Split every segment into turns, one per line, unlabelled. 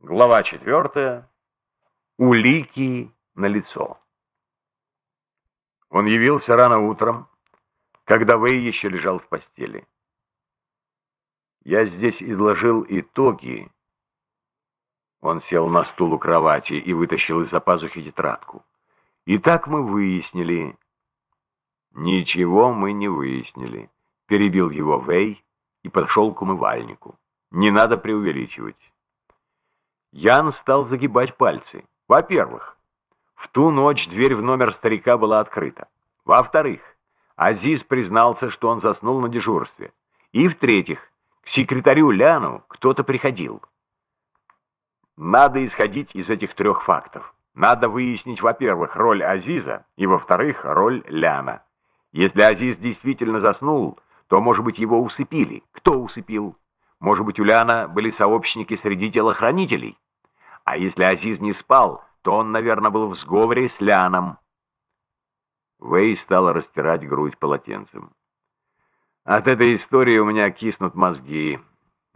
Глава четвертая. Улики на лицо. Он явился рано утром, когда Вэй еще лежал в постели. Я здесь изложил итоги. Он сел на стул у кровати и вытащил из-за пазухи тетрадку. И так мы выяснили. Ничего мы не выяснили. Перебил его Вэй и подошел к умывальнику. Не надо преувеличивать. Ян стал загибать пальцы. Во-первых, в ту ночь дверь в номер старика была открыта. Во-вторых, Азиз признался, что он заснул на дежурстве. И в-третьих, к секретарю Ляну кто-то приходил. Надо исходить из этих трех фактов. Надо выяснить, во-первых, роль Азиза, и, во-вторых, роль Ляна. Если Азиз действительно заснул, то, может быть, его усыпили. Кто усыпил? Может быть, у Ляна были сообщники среди телохранителей? А если Азиз не спал, то он, наверное, был в сговоре с Ляном. Вэй стал растирать грудь полотенцем. От этой истории у меня киснут мозги.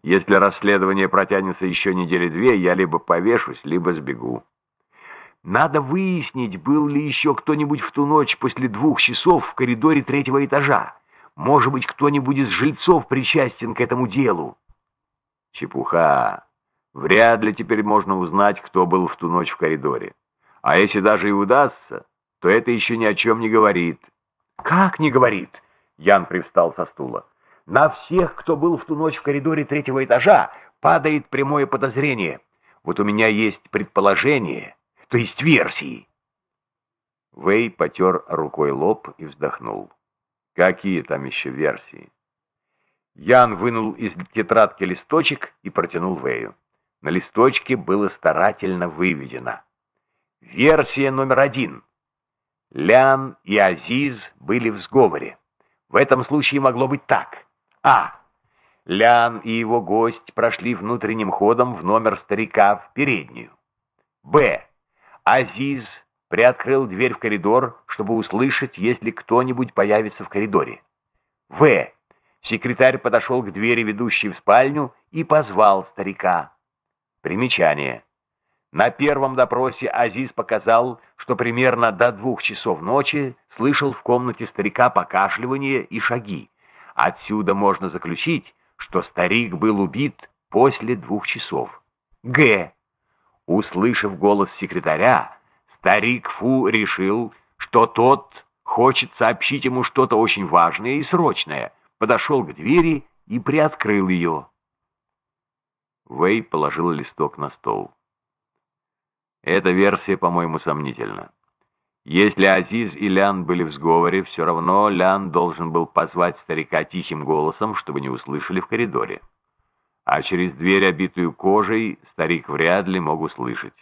Если расследование протянется еще недели две, я либо повешусь, либо сбегу. Надо выяснить, был ли еще кто-нибудь в ту ночь после двух часов в коридоре третьего этажа. Может быть, кто-нибудь из жильцов причастен к этому делу. Чепуха. Вряд ли теперь можно узнать, кто был в ту ночь в коридоре. А если даже и удастся, то это еще ни о чем не говорит. Как не говорит? Ян привстал со стула. На всех, кто был в ту ночь в коридоре третьего этажа, падает прямое подозрение. Вот у меня есть предположение, то есть версии. Вэй потер рукой лоб и вздохнул. Какие там еще версии? Ян вынул из тетрадки листочек и протянул Вэю. На листочке было старательно выведено. Версия номер один. Лян и Азиз были в сговоре. В этом случае могло быть так. А. Лян и его гость прошли внутренним ходом в номер старика в переднюю. Б. Азиз приоткрыл дверь в коридор, чтобы услышать, если кто-нибудь появится в коридоре. В. Секретарь подошел к двери, ведущей в спальню, и позвал старика. Примечание. На первом допросе Азиз показал, что примерно до двух часов ночи слышал в комнате старика покашливание и шаги. Отсюда можно заключить, что старик был убит после двух часов. Г. Услышав голос секретаря, старик Фу решил, что тот хочет сообщить ему что-то очень важное и срочное, подошел к двери и приоткрыл ее. Вэй положил листок на стол. Эта версия, по-моему, сомнительна. Если Азиз и Лян были в сговоре, все равно Лян должен был позвать старика тихим голосом, чтобы не услышали в коридоре. А через дверь, обитую кожей, старик вряд ли мог услышать.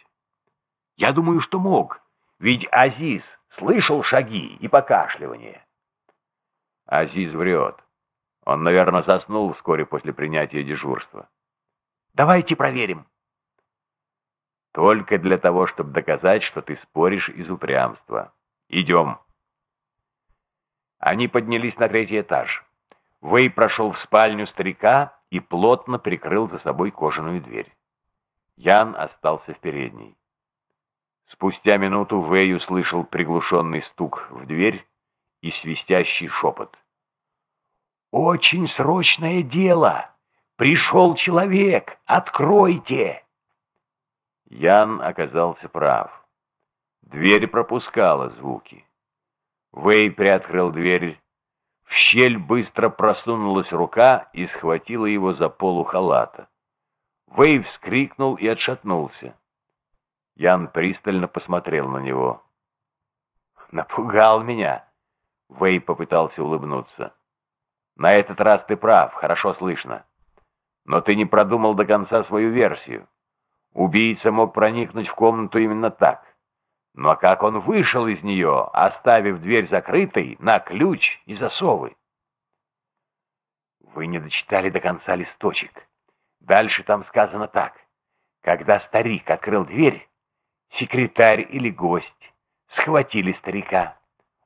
Я думаю, что мог, ведь Азиз слышал шаги и покашливание. Азиз врет. Он, наверное, заснул вскоре после принятия дежурства. Давайте проверим. Только для того, чтобы доказать, что ты споришь из упрямства. Идем. Они поднялись на третий этаж. Вэй прошел в спальню старика и плотно прикрыл за собой кожаную дверь. Ян остался в передней. Спустя минуту Вэй услышал приглушенный стук в дверь и свистящий шепот. «Очень срочное дело!» Пришел человек! Откройте!» Ян оказался прав. Дверь пропускала звуки. Вэй приоткрыл дверь. В щель быстро просунулась рука и схватила его за полу халата. Вэй вскрикнул и отшатнулся. Ян пристально посмотрел на него. «Напугал меня!» Вэй попытался улыбнуться. «На этот раз ты прав, хорошо слышно. Но ты не продумал до конца свою версию. Убийца мог проникнуть в комнату именно так. Но как он вышел из нее, оставив дверь закрытой на ключ и засовы? Вы не дочитали до конца листочек. Дальше там сказано так. Когда старик открыл дверь, секретарь или гость схватили старика.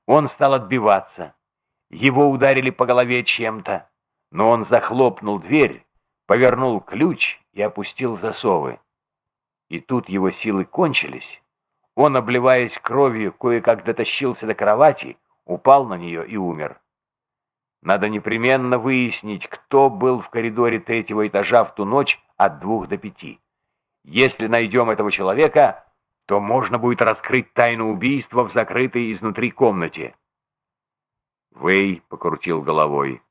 Он стал отбиваться. Его ударили по голове чем-то, но он захлопнул дверь повернул ключ и опустил засовы. И тут его силы кончились. Он, обливаясь кровью, кое-как дотащился до кровати, упал на нее и умер. Надо непременно выяснить, кто был в коридоре третьего этажа в ту ночь от двух до пяти. Если найдем этого человека, то можно будет раскрыть тайну убийства в закрытой изнутри комнате. Вэй покрутил головой.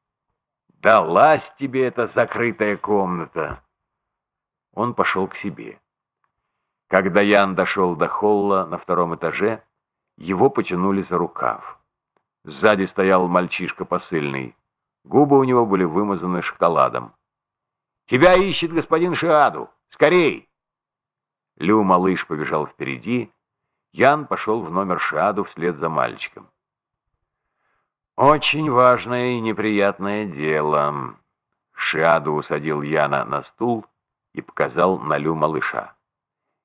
«Далась тебе эта закрытая комната!» Он пошел к себе. Когда Ян дошел до холла на втором этаже, его потянули за рукав. Сзади стоял мальчишка посыльный. Губы у него были вымазаны шоколадом. «Тебя ищет господин Шиаду! Скорей!» Лю малыш побежал впереди. Ян пошел в номер Шиаду вслед за мальчиком. «Очень важное и неприятное дело». Шиаду усадил Яна на стул и показал на Лю малыша.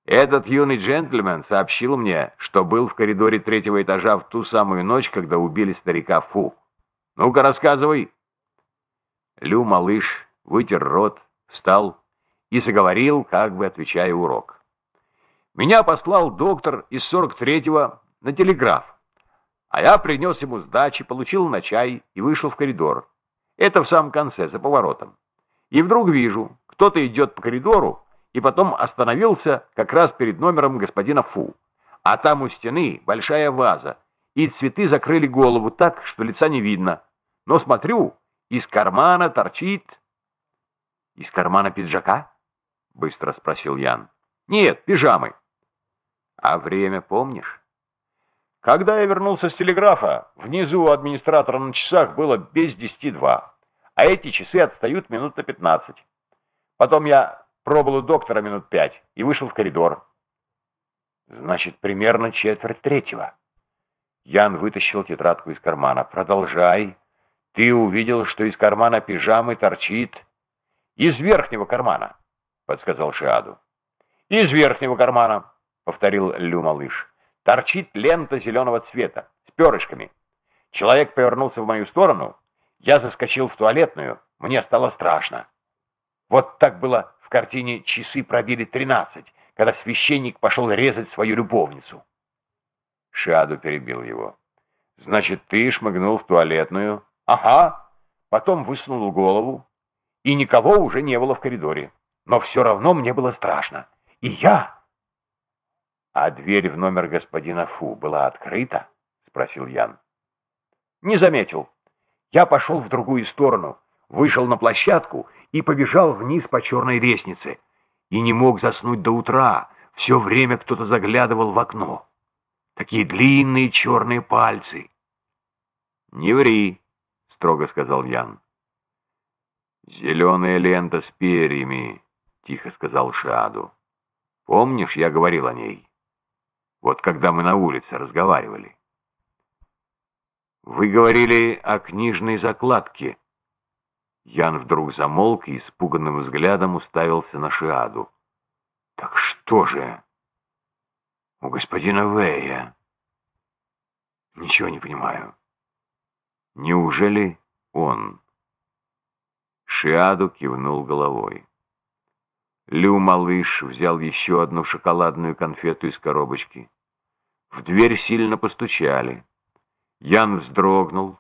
Этот юный джентльмен сообщил мне, что был в коридоре третьего этажа в ту самую ночь, когда убили старика Фу. Ну-ка, рассказывай. Лю, малыш, вытер рот, встал и заговорил, как бы отвечая урок. Меня послал доктор из 43-го на телеграф, а я принес ему сдачи, получил на чай и вышел в коридор. Это в самом конце, за поворотом. И вдруг вижу, кто-то идет по коридору, и потом остановился как раз перед номером господина Фу. А там у стены большая ваза, и цветы закрыли голову так, что лица не видно. Но смотрю, из кармана торчит... «Из кармана пиджака?» — быстро спросил Ян. «Нет, пижамы». «А время помнишь?» «Когда я вернулся с телеграфа, внизу у администратора на часах было без десяти два, а эти часы отстают минут на пятнадцать. Потом я Пробыл у доктора минут пять и вышел в коридор. Значит, примерно четверть третьего. Ян вытащил тетрадку из кармана. Продолжай. Ты увидел, что из кармана пижамы торчит... Из верхнего кармана, подсказал Шиаду. Из верхнего кармана, повторил Лю малыш. Торчит лента зеленого цвета, с перышками. Человек повернулся в мою сторону. Я заскочил в туалетную. Мне стало страшно. Вот так было в картине часы пробили тринадцать, когда священник пошел резать свою любовницу. Шаду перебил его. «Значит, ты шмыгнул в туалетную?» «Ага». Потом высунул голову, и никого уже не было в коридоре. Но все равно мне было страшно. И я... «А дверь в номер господина Фу была открыта?» — спросил Ян. «Не заметил. Я пошел в другую сторону, вышел на площадку и побежал вниз по черной лестнице. И не мог заснуть до утра, все время кто-то заглядывал в окно. Такие длинные черные пальцы. «Не ври», — строго сказал Ян. «Зеленая лента с перьями», — тихо сказал Шаду. «Помнишь, я говорил о ней? Вот когда мы на улице разговаривали». «Вы говорили о книжной закладке», Ян вдруг замолк и испуганным взглядом уставился на Шиаду. «Так что же?» «У господина Вэя». «Ничего не понимаю». «Неужели он?» Шиаду кивнул головой. Лю малыш взял еще одну шоколадную конфету из коробочки. В дверь сильно постучали. Ян вздрогнул,